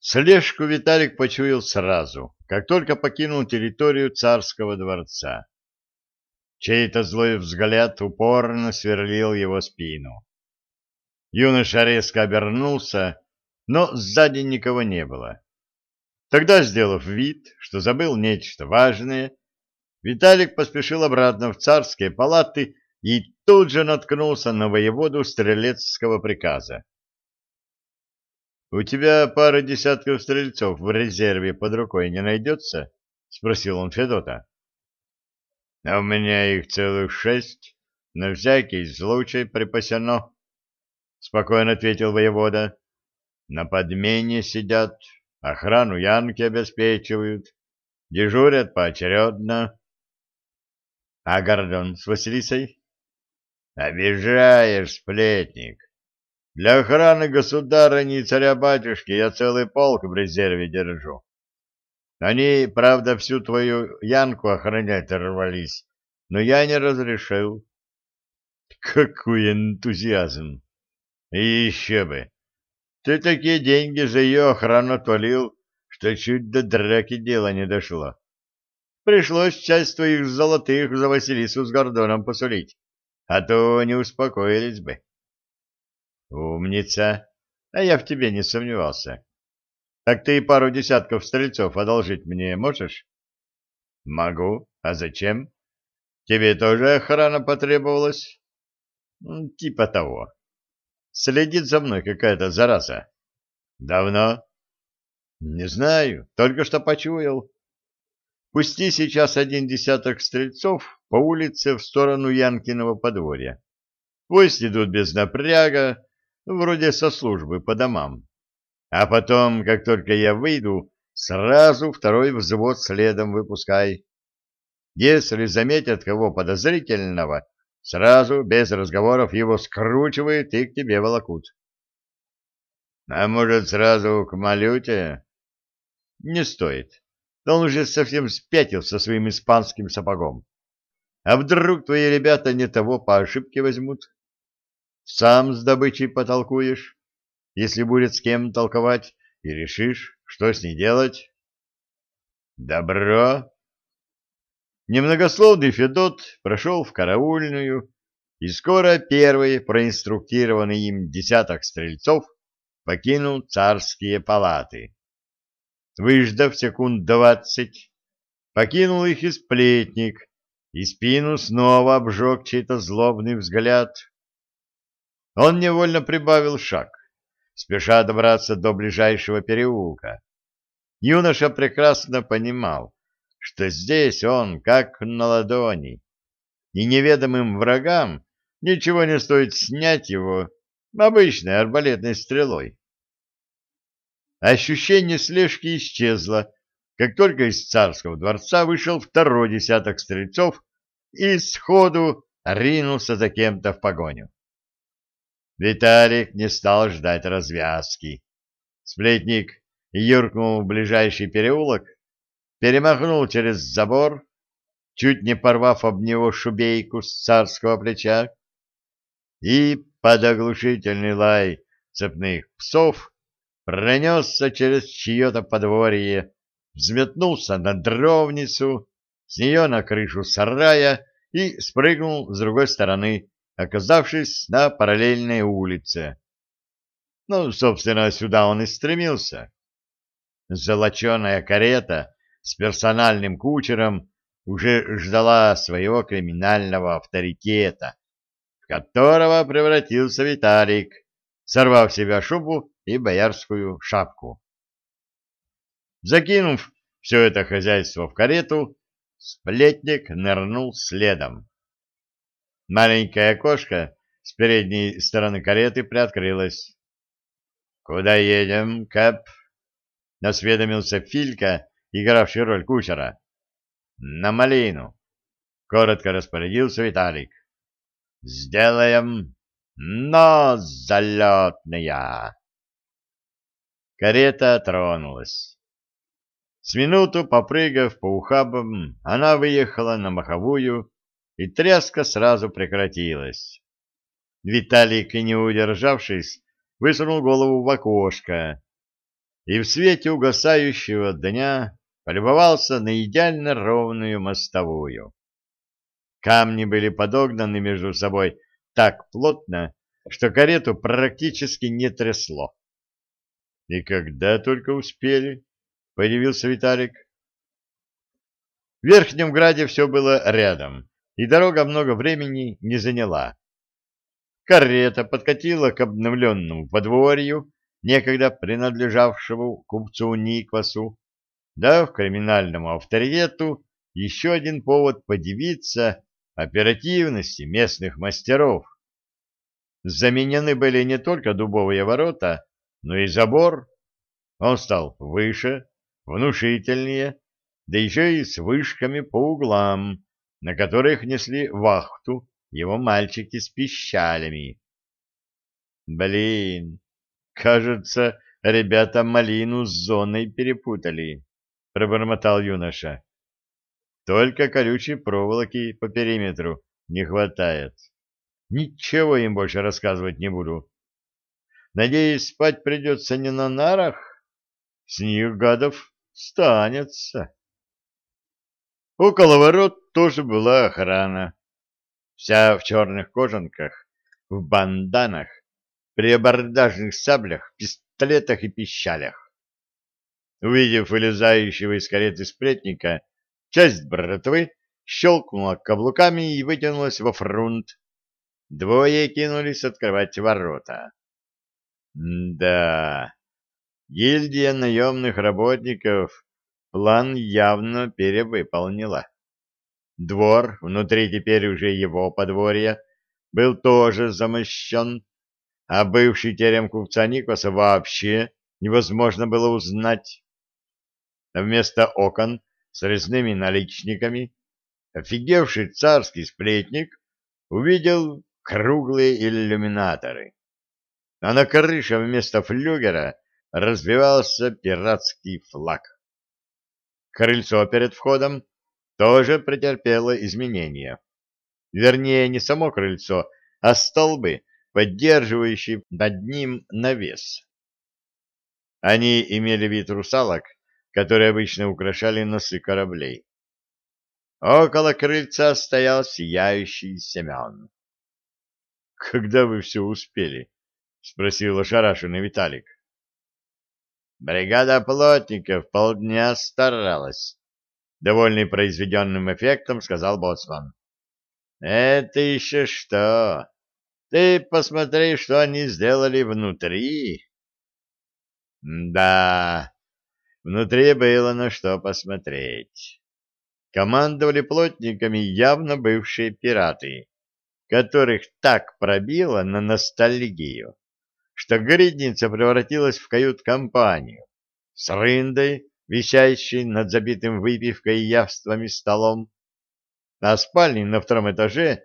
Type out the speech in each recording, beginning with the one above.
Слежку Виталик почуял сразу, как только покинул территорию царского дворца. Чей-то злой взгляд упорно сверлил его спину. Юноша резко обернулся, но сзади никого не было. Тогда, сделав вид, что забыл нечто важное, Виталик поспешил обратно в царские палаты и тут же наткнулся на воеводу стрелецкого приказа. — У тебя пара десятков стрельцов в резерве под рукой не найдется? — спросил он Федота. — А у меня их целых шесть, на всякий случай припасено, — спокойно ответил воевода. — На подмене сидят, охрану янки обеспечивают, дежурят поочередно. — А Гордон с Василисой? — Обижаешь, сплетник. Для охраны государыни и царя-батюшки я целый полк в резерве держу. Они, правда, всю твою Янку охранять рвались, но я не разрешил. Какой энтузиазм! И еще бы! Ты такие деньги за ее охрану отвалил, что чуть до драки дело не дошло. Пришлось часть твоих золотых за Василису с Гордоном посулить, а то не успокоились бы. Умница. А я в тебе не сомневался. Так ты и пару десятков стрельцов одолжить мне можешь? Могу. А зачем? Тебе тоже охрана потребовалась? Типа того. Следит за мной какая-то зараза. Давно? Не знаю, только что почуял. Пусти сейчас один десяток стрельцов по улице в сторону Янкиного подворья. Пусть идут без напряга, вроде со службы по домам. А потом, как только я выйду, сразу второй взвод следом выпускай. Если заметят кого подозрительного, сразу, без разговоров, его скручивают и к тебе волокут. А может, сразу к Малюте? Не стоит. Он уже совсем спятил со своим испанским сапогом. А вдруг твои ребята не того по ошибке возьмут? Сам с добычей потолкуешь, если будет с кем толковать, и решишь, что с ней делать. Добро. Немногословный Федот прошел в караульную, и скоро первый проинструктированный им десяток стрельцов покинул царские палаты. Выждав секунд двадцать, покинул их и сплетник, и спину снова обжег чей-то злобный взгляд. Он невольно прибавил шаг, спеша добраться до ближайшего переулка. Юноша прекрасно понимал, что здесь он как на ладони, и неведомым врагам ничего не стоит снять его обычной арбалетной стрелой. Ощущение слежки исчезло, как только из царского дворца вышел второй десяток стрельцов и сходу ринулся за кем-то в погоню. Виталик не стал ждать развязки. Сплетник юркнул в ближайший переулок, перемахнул через забор, чуть не порвав об него шубейку с царского плеча, и под оглушительный лай цепных псов пронесся через чье-то подворье, взметнулся на дровницу, с нее на крышу сарая и спрыгнул с другой стороны, оказавшись на параллельной улице. Ну, собственно, сюда он и стремился. Золоченая карета с персональным кучером уже ждала своего криминального авторитета, в которого превратился Виталик, сорвав себя шубу и боярскую шапку. Закинув все это хозяйство в карету, сплетник нырнул следом. Маленькое окошко с передней стороны кареты приоткрылось. — Куда едем, Кэп? — насведомился Филька, игравший роль кучера. — На малину. — коротко распорядился Виталик. — Сделаем, но залетная. Карета тронулась. С минуту попрыгав по ухабам, она выехала на маховую, и тряска сразу прекратилась. Виталик, не удержавшись, высунул голову в окошко. и в свете угасающего дня полюбовался на идеально ровную мостовую. Камни были подогнаны между собой так плотно, что карету практически не трясло. — И когда только успели? — появился Виталик. В Верхнем Граде все было рядом, и дорога много времени не заняла. Карета подкатила к обновленному подворью, некогда принадлежавшему купцу Никвасу, дав криминальному авторитету еще один повод подивиться оперативности местных мастеров. Заменены были не только дубовые ворота, но и забор. Он стал выше, внушительнее, да еще и с вышками по углам, на которых несли вахту его мальчики с пищалями. Блин, кажется, ребята малину с зоной перепутали, пробормотал юноша. Только колючей проволоки по периметру не хватает. Ничего им больше рассказывать не буду. Надеюсь, спать придется не на нарах. С них, гадов, станется. Около ворот тоже была охрана. Вся в черных кожанках, в банданах, при абордажных саблях, пистолетах и пищалях. Увидев вылезающего из кареты сплетника, часть братвы щелкнула каблуками и вытянулась во фрунт. Двое кинулись открывать ворота. да, гильдия наемных работников план явно перевыполнила. Двор, внутри теперь уже его подворья, был тоже замощен, а бывший терем купца Никоса вообще невозможно было узнать. Вместо окон с резными наличниками, офигевший царский сплетник увидел круглые иллюминаторы. А на крыше вместо флюгера развивался пиратский флаг. Крыльцо перед входом тоже претерпело изменения. Вернее, не само крыльцо, а столбы, поддерживающие над ним навес. Они имели вид русалок, которые обычно украшали носы кораблей. Около крыльца стоял сияющий Семен. — Когда вы все успели? — спросил ошарашенный Виталик. — Бригада плотников полдня старалась. Довольный произведенным эффектом, сказал Боцман. — Это еще что? Ты посмотри, что они сделали внутри. — Да, Внутри было на что посмотреть. Командовали плотниками явно бывшие пираты, которых так пробило на ностальгию, что гридница превратилась в кают-компанию с рындой, висящей над забитым выпивкой и явствами столом, а спальни на втором этаже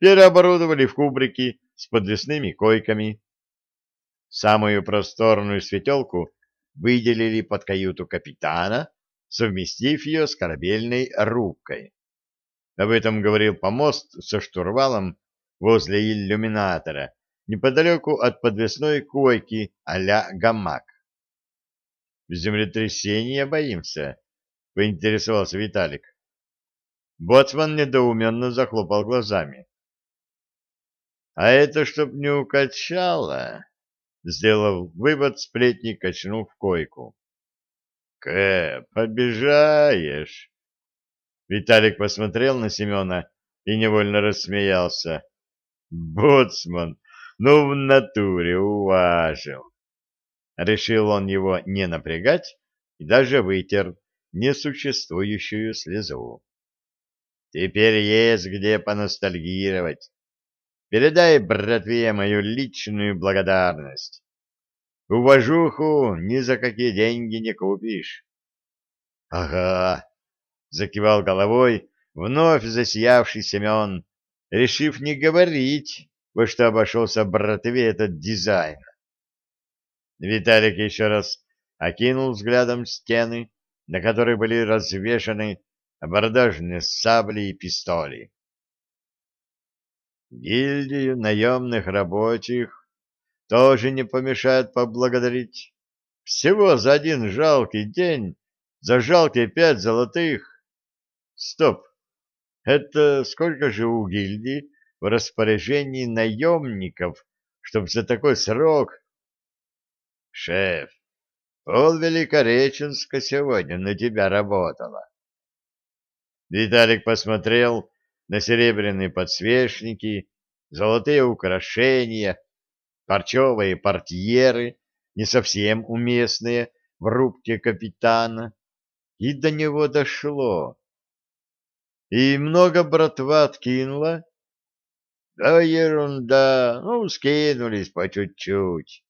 переоборудовали в кубрики с подвесными койками. Самую просторную светелку выделили под каюту капитана, совместив ее с корабельной рубкой. Об этом говорил помост со штурвалом возле иллюминатора, неподалеку от подвесной койки а-ля гамак. «Землетрясения боимся?» — поинтересовался Виталик. Боцман недоуменно захлопал глазами. «А это чтоб не укачало?» Сделав вывод, сплетник качнул в койку. «Кэп, обижаешь!» Виталик посмотрел на Семена и невольно рассмеялся. «Боцман, ну в натуре уважил!» Решил он его не напрягать и даже вытер несуществующую слезу. «Теперь есть где поностальгировать. Передай братве мою личную благодарность. Уважуху ни за какие деньги не купишь. — Ага, — закивал головой вновь засиявший Семен, решив не говорить, во что обошелся братве этот дизайн. Виталик еще раз окинул взглядом стены, на которых были развешаны абордажные сабли и пистоли. Гильдию наемных рабочих тоже не помешает поблагодарить. Всего за один жалкий день, за жалкие пять золотых. Стоп! Это сколько же у гильдии в распоряжении наемников, чтобы за такой срок... Шеф, пол Великореченска сегодня на тебя работала. Виталик посмотрел на серебряные подсвечники, золотые украшения, парчевые портьеры, не совсем уместные в рубке капитана, и до него дошло. И много братва откинула? Да ерунда, ну, скинулись по чуть-чуть.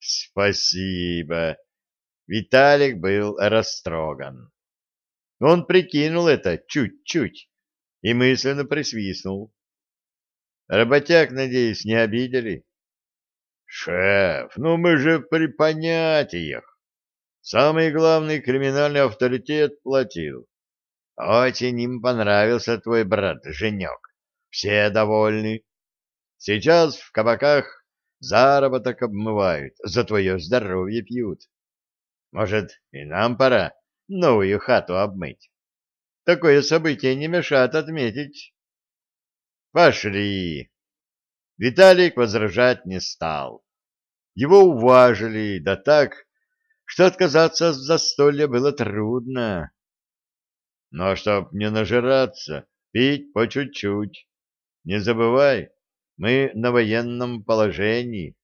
Спасибо. Виталик был растроган. Он прикинул это чуть-чуть и мысленно присвистнул. Работяг, надеюсь, не обидели? Шеф, ну мы же при понятиях. Самый главный криминальный авторитет платил. Очень им понравился твой брат Женек. Все довольны. Сейчас в кабаках заработок обмывают, за твое здоровье пьют. Может, и нам пора новую хату обмыть. Такое событие не мешает отметить. Пошли. Виталик возражать не стал. Его уважили, да так, что отказаться от застолья было трудно. Но чтоб не нажираться, пить по чуть-чуть. Не забывай, мы на военном положении.